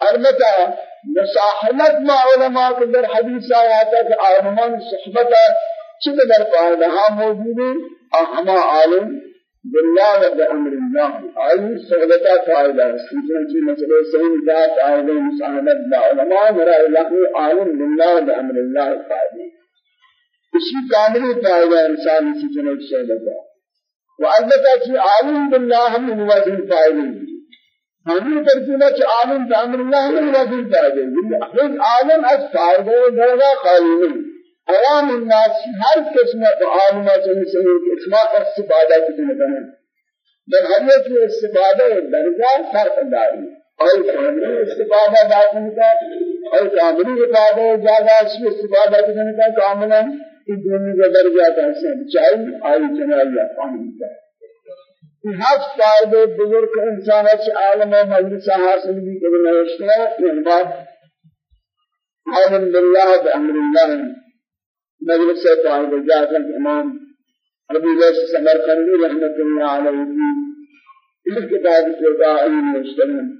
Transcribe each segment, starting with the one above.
البتہ مصاحبت ما علماء کے در حدیث آیا تھا کہ عالمان صحبت. چند در فائدہ موجود ہے ہما عالم. بالله وبأمر الله. أي صحبتا فائدة سيكون في مسألة سين ذات آية مصاحبت بعلماء مرا الله. عالم بالله وبأمر الله فائدة اسی کامل فائدہ انسان کی جنب صحبتا والبتہ کہ عالم بالله ہم وزن فائدہ ہمیں ترجمہ کہ عالم بأمر الله من وزن فائدہ خود عالم از فائدہ درجہ خالی نہیں عوام الناس ہر قسم عالمہ سے سے قسمہ استفادہ کی کریں در ہر کی استفادہ درجہ فرق داری اور کامل استفادہ داخل کا اور کامل استفادہ زیادہ سے استفادہ کرنے کا کاملا کہ دونوں کا هفت فائدے بزرگ انسان اچ عالم مجلس حاصل بھی کرنا ہے یہ بات عالم بالله بأمر الله مجلس فائدہ جاتا امام ابو بکر سمرقندی رحمۃ اللہ علیہ اس کتاب کو داعی مستمن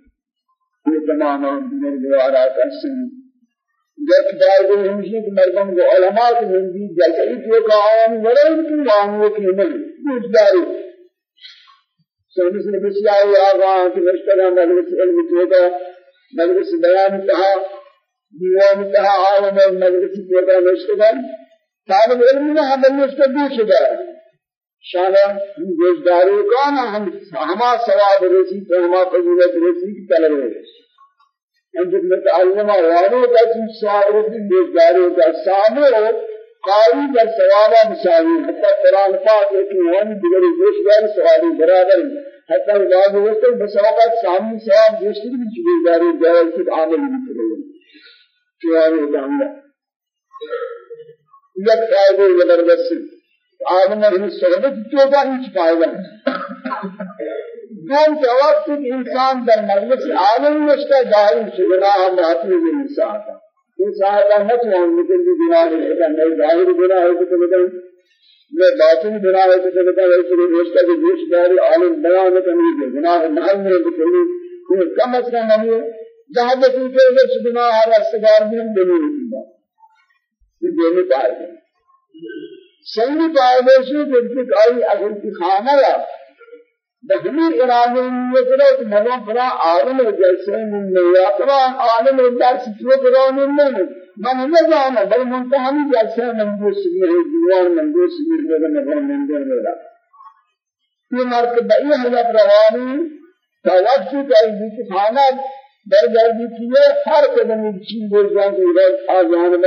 یہ تمام دین دوارا جب دائر ہمشی کہ کو کے کا کی کی داری سنس نے بسیار آغا کہ مشترا مجلس علم توگا مجلس بیان کہا دیوان کہا عالم مجلس توگا مشترا طالب علم نے ہم مستدی شدہ شان ہم گوشداروں کا نا ہم ہما ثواب رسی تو ہما فضیلت رسی کی طلب ہے ہم جب متعلمہ والوں کا چیز ثواب رسی گوشداروں کا سامنے قاری در ثوابا مساوی حتی قرآن پاک ایک وان دیگر گوشدار ثوابی برابر حتی بعض وقت بسوقات سامنے ثواب گوشتری بھی چلی داری جائے سے عامل بھی کرے چواری جانگا یک فائدے زبردست آدم نے صحبت چوبا ہیچ فائدہ دوم وقت انسان در مجلس عالم نشتا ظاہر شگناہ معافی بھی مساعدہ مساعدہ نتوان مثل بھی گناہ ہے نہیں ظاہر گناہ ہے تو بدن میں باطن گناہ ہے تو بدن ایسے بھی نشتا کہ جوش داری عالم بیان کرنے کے گناہ محل میں بکلی کوئی کم از کم نہیں ہے جہاں بکلی کے اگر گناہ ہے رستگار بھی ہم دنیا نہیں یہ دینی پائے گئے صحیح پائے سے کہ آئی اگر کی خانہ یا بہنی ارادے یہ کرو کہ ملوں پرا عالم جیسے من نیاترا عالم درس تو کرو نہیں من نہ جانا بل جیسے منجوس بھی ہے دیوان منجوس بھی ہے نظر منظر میرا یہ مرتبہ یہ حضرت روانی تا وقت کا یہ خانہ در گردی کیے ہر قدم چیز بول جان کے آجان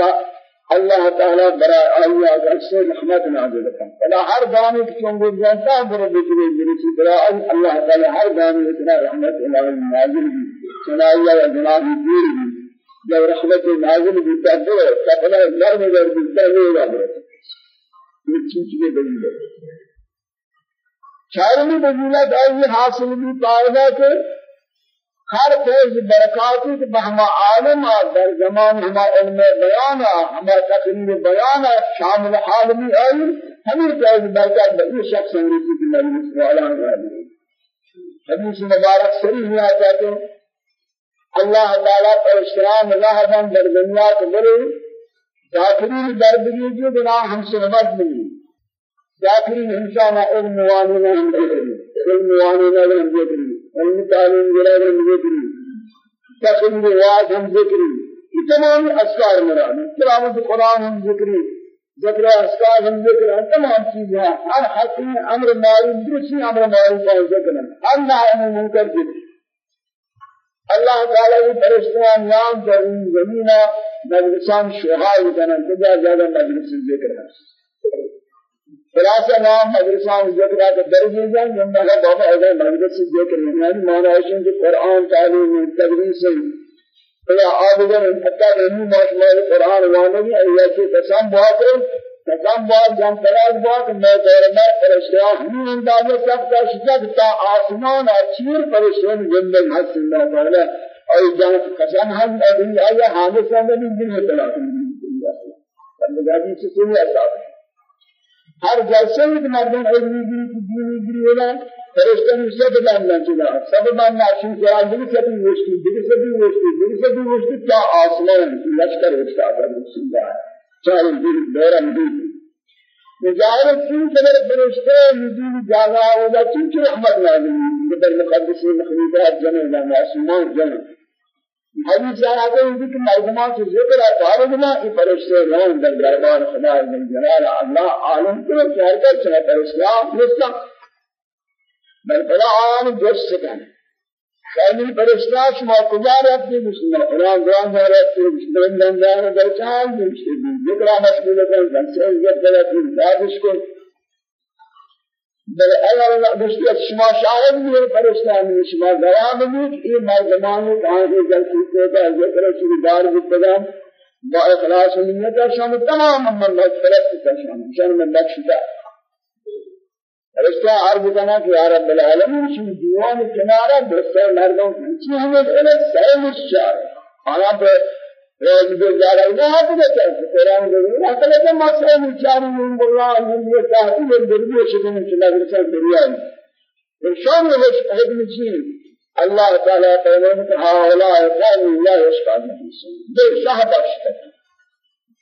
اللہ تعالی برا آیا اکثر رحمت نازل کرتا فلا ہر گانے کی چنگو جانتا برا بکرے برسی برا اللہ تعالی ہر گانے اتنا رحمت الہی نازل بھی سنایا یا جناب دیر بھی جب رحمت نازل بھی تبدو تبنا نرم در بلتا نہیں گا برا یہ چیز کے دلیل ہے چارمی دلیلت آئی حاصل بھی پائے کہ ہر فیض برکاتی کہ بہما عالم در زمان ہما علم بیان ہما تقریر بیان شامل حال بھی آئی ہمیں فیض برکات بئی شخص انگریزی کی مجلس والا ہے حدیث مبارک صریح میں آتا کہ اللہ تعالیٰ پر اشترام اللہ دن در دنیا کے بڑے داخلی در بگی جو بنا ہم سے نمت ملی داخلی انسان علم وانینا ہم ذکری علم وانینا ہم ذکری علم تعلیم جلال ہم ذکری تقریر واز ہم ذکری تمام اسکار مراد. تلاوت قرآن ہم ذکری ذکر اسکار ہم ذکر تمام چیزیں ہر حقی أمر معروف درستی أمر معروف کا ذکر ہر نہی منکر ذکر اللہ تعالی کی فرشتیان یام در زمینہ مجلسان شہائی کنن کجا زیادہ مجلس ذکر ہے خلاصہ نام مدرسان ذکر کا درجے جان جنہ کا بابا ہے مدرسہ ذکر یعنی معنی ہے کہ قرآن تعلیم تدریس یا آدگر حتی علمی ماشمال قرآن وانگی ایسی قسم بات ہے قسم بات جان تراز بات میں دور میں فرشتہ ہمیں اندازہ سب کا شجاعت تا آسمان اچیر فرشتوں زندگی حس اللہ تعالی اور جان قسم ہم ابھی آیا حادثہ میں بھی دن ہے تلاقی بندگی سے کوئی ایسا ہر جلسے میں مردم علمی گری کی دینی گری ہونا فرشتہ نے سب ماننا چلا سب ماننا شو کرا دل سے بھی وشتی دل سے بھی وشتی دل سے بھی وشتی کیا آسمان لشکر وشتا ہے بسم اللہ چاہے دل دورا مدید مجاہد چون قدر فرشتہ نزول جاگا ہوگا چون چون رحمت نازل قدر مقدس مخلوقات جمع معصومان جمع حدیث ہے کہ مردمان سے ذکر ہے فارغنا کہ فرشتے رون در دربار خدا جل جلال اللہ عالم کو شہر کر پر اسلام نسلا بل فلا عالم جس سکن. خیلی فرشتہ شما کجا رہتے مسلم قرآن قرآن جا رہتے مسلم دندان در چال ذکر مشغول کن جنسے عزت دلت دادش کو بل اگر دستی شما شاہد بھی فرشتہ میں شما گواہ بھی یہ مردمان کہاں سے جلسی کو کا ذکر شروع دار بتدام با اخلاص نیت شام تمام من کا شام شان من بخشتا فرشتہ عرض کرنا کہ یا رب العالمین شما دیوان کنارہ دوسرے مردوں کی ہمیں الگ سائل الشار آنا پر روز دو جارا نہ ہاتھ دے قرآن دے نہ کلے کہ مسئلہ مچاری من اللہ من یہ ذاتی من دربی شکن چلا گرسان دریا شان وش ابن جین اللہ تعالی فرمان کہ هؤلاء قوم لا يشفعون دے صاحب اشتر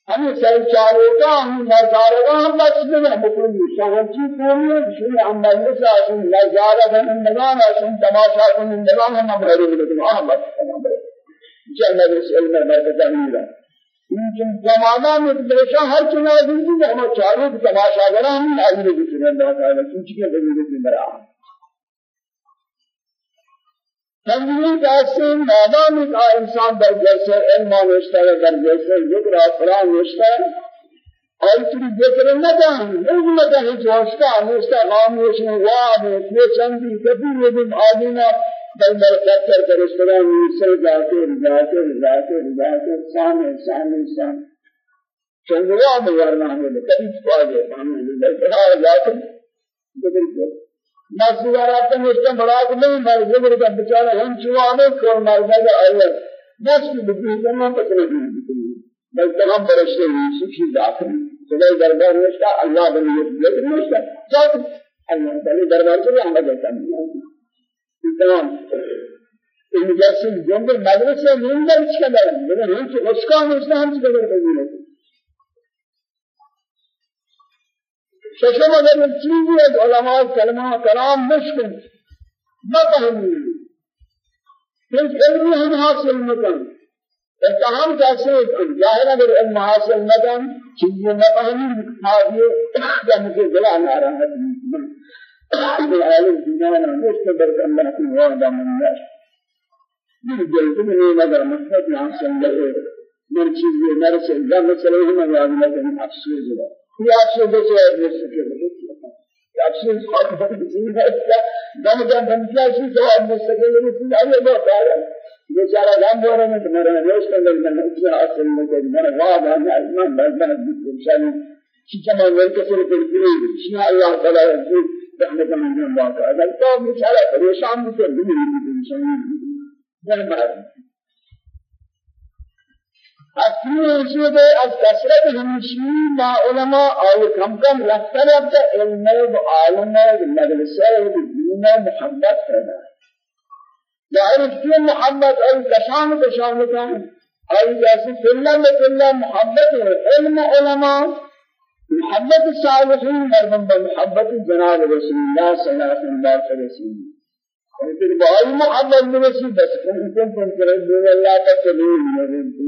ہمیں سر چاروں کا ہم نظارہ کا ہم بس میں مکرم شاہجی قومی شری ہم مجلس ہم نظارہ ہم نظام ہم تماشا ہم نظام ہم بڑے بڑے ہم بس جنة بسئل میں برکتہ ملا لیکن زمانہ میں ہمیشہ ہر چنہ زندگی میں ہمیں چاروں کی تماشا کرا ہم حاضر بھی سنے اللہ تعالیٰ سوچ کے ضرورت میں مرا تنظیم کیسے میدان کا انسان در جیسے علم نوشتا ہے در جیسے ذکر قرآن نوشتا ہے اور تری ذکر نہ جان نہیں نہ جان جوشتا نوشتا غام نوشتا واد ہے چندی کبھی یہ بھی آدمی بل برکت کر کر اس طرح نیسل جاتے رجاتے رجاتے رجاتے سامنے سامنے سامنے چندوا میں ورنہ ہمیں کبھی چھپا گئے سامنے لے بڑا جاتے بدل کو ناسوارا تو اس کا بڑا نہیں مر زبر کا بیچارہ ہم چھوا میں کون مر گیا آیا بس بدل کرنا پتہ نہیں بل تمام برشتے ہیں سچی داخل خدا دربار میں اللہ بنی لیکن نہیں اللہ تعالی دربار سے ہم دیتا نہیں تمام. المجسم جنب مدرسه نمیدر چی کدارم بگم هم که اسکان اسنا هم چی کدار بگیره ششم اگر چیزی از علماء کلمه کلام مشکل. نفهمی. پھر علمی ہم حاصل نکن. اتحام کیسے ظاہر اگر علم حاصل نکن. چیزیں نفهمی. حاضر. یا مجھے دلا ناراحت العالم دينانا مستبر الله في وعدا من الناس من جلد من نظر مصدق عن سنجر من چیز یہ نر سے اللہ مسئلہ ہم نہ کریں افسوس ہے یہ افسوس ہے ابن سکے افسوس خاطر ہے کہ دم دم دم کیا سی جواب مستقل رسول اللہ وہ کہا بیچارہ گام ہو رہے ہیں میرا روز کا دل میں اس اصل میں کہ میرا وعد ہے ایمان بلدہ انشاءاللہ شجما منتصر في الجنود شاء الله تعالى رحمت من اللہ تعالی تو بیچارہ پریشان بھی تو نہیں ہے انسان دربار اصلی وجود از کثرت ہمشی ما علماء اور کم کم رفتن اب علم و عالم و مدرسہ و دین محبت کرنا ظاہر کی محبت اور کشان کشان کا اور جیسے فلہ میں فلہ محبت علم علماء. محبت الصالحين مردم بمحبت جناب رسول الله صلى الله عليه وسلم. وفي بعض محبت رسول بس كنتم تنكرون الله تكلمون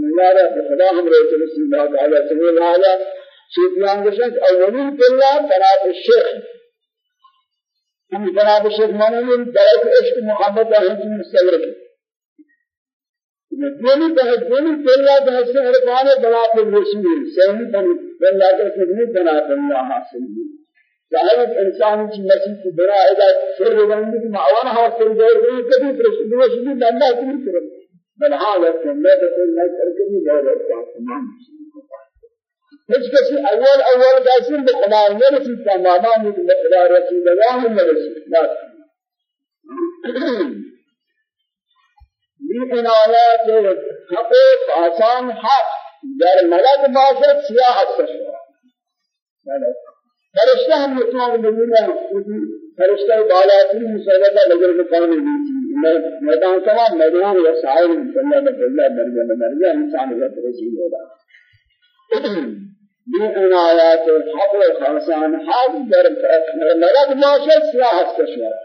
الله رب خدا هم رسول الله عليه وسلم هذا شيطان قشت أولين بالله بنات الشيخ هم بنات الشيخ من درجة عشق محبت هم مستغرق دومی بہت دومی پہلا بہت سے عرفان بنا پر رسول سہمی بنی بلا کے خدمت بنا اللہ حاصل ہوئی ظاہر انسان کی نصیب کی بنا ہے سر بندی کی معاون حاصل دور گئی کبھی رسول رسول اللہ کی طرف بل حالت میں تو نہ کر کے بھی دور ہے تمام هیچ کسی أول اول قاسم به خدا نرسید تماما به خدا رسول الله نرسید بی عنایت حق آسان حق. در ملک باشد سیاحت کشور فرشتہ ہم اتنا بنینا فرشتہ بالا تین مسلمہ لگر مقام دی میدان تمام میدان و سائر صلی اللہ علیہ وسلم درجہ انسان کا ترجیح ہوگا بی آیات حق و خرسان حق در مرد باشد سلاح کشور.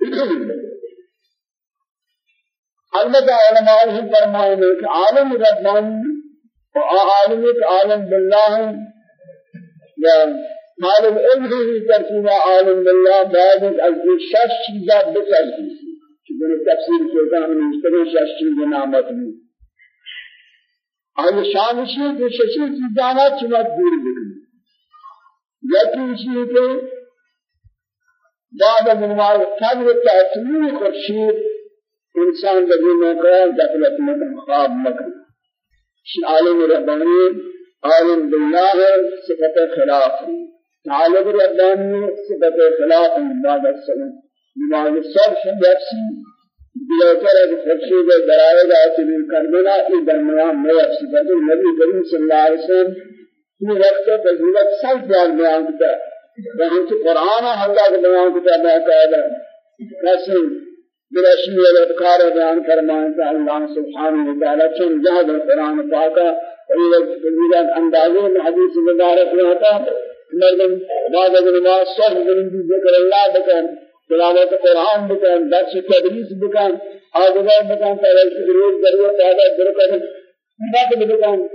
البتہ علماء ہی فرمائے کہ عالم ربانی و عالم عالم باللہ یا عالم علم ہی ترکیب عالم باللہ بعد از شش چیزا بسر چون تفسیر سلطان مستقل شش چیز نامت میں آئی شانشی کہ ششی چیزانا چمت دور بکنی یکی اسی کہ بعد من ما قدر تأثیر خورشید انسان بدی مکان دخلت مکان خواب مکان عالم ربانی عالم بالله صفت خلاف عالم ربانی صفت خلاف بعد السلام. نماز صبح نفسی بلوتر از خورشید درائے گا تبیر کرنا ای درمیان میں صفت نبی کریم صلی اللہ علیہ وسلم یہ وقت فضیلت سب بیان کرتا ہے قرآن الله بیان کتاب قاعدہ قسم برشی الافکار بیان فرمائے اللہ سبحانہ و تعالی چون جہد القرآن پاکا اور فضیلت اندازے میں حدیث مبارک میں ہوتا مردم بعد از نماز صبح زندگی ذکر اللہ بکن تلاوت قرآن بکن درس تدریس بکن آگے بکن تاکہ روز ضرورت پیدا ضرورت بکن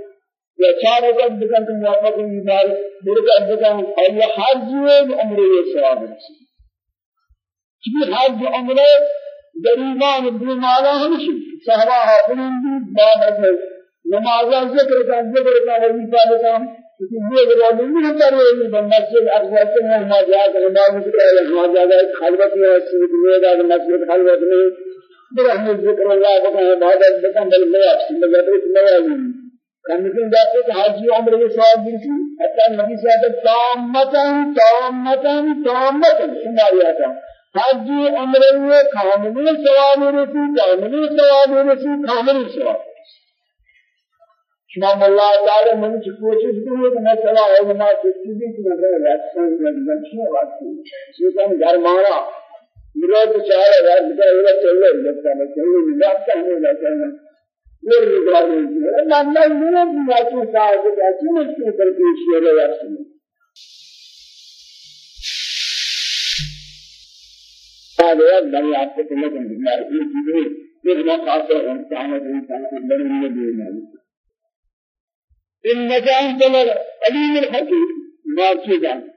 یا چار وقت بکن تو موافق ایمان برکت بکن اور یہ جیوز عمرے یہ ثواب رسی چونکہ ہر جو ایمان بیمانا ہمشی صحبہ حافظین بھی بعد از نمازہ ذکر کن ذکر کن وظیفہ لکن کیونکہ یہ روزی نہیں ہوتا ہیں مسجد افضل سے ہمارا جہاں نماز کی پہلے ہمارا جہاں خلوت میں مسجد میں دا مسجد خلوت میں برحمت ذکر اللہ بکن عبادت بکن بل میں افسی مجھے میں كان ذات حاجی عمر کے ساتھ بھی حتى نبی صاحب تامتن تامتن تامتن سنایا تھا حاجی عمر میں کامل ثواب رسی کامل ثواب رسی کامل ثواب شمام اللہ تعالی من کی کوشش کرے کہ میں چلا ہے میں چیزیں کی نظر رکھوں میں نقشہ واقعی سوچن گھر مارا میرا تو چاہ رہا ہے کہ یہ چل رہا ہے لگتا ہے چل رہا ہے لگتا ہے من من من میاتی صاحب کسی مشکل پر پیش ہے رسول هذا يقدر يعطيك لكم بالله في كبير يغنى خاصة انسان الانسان في البر من الدين إنك أنت العليم الحكيم. ما تجعل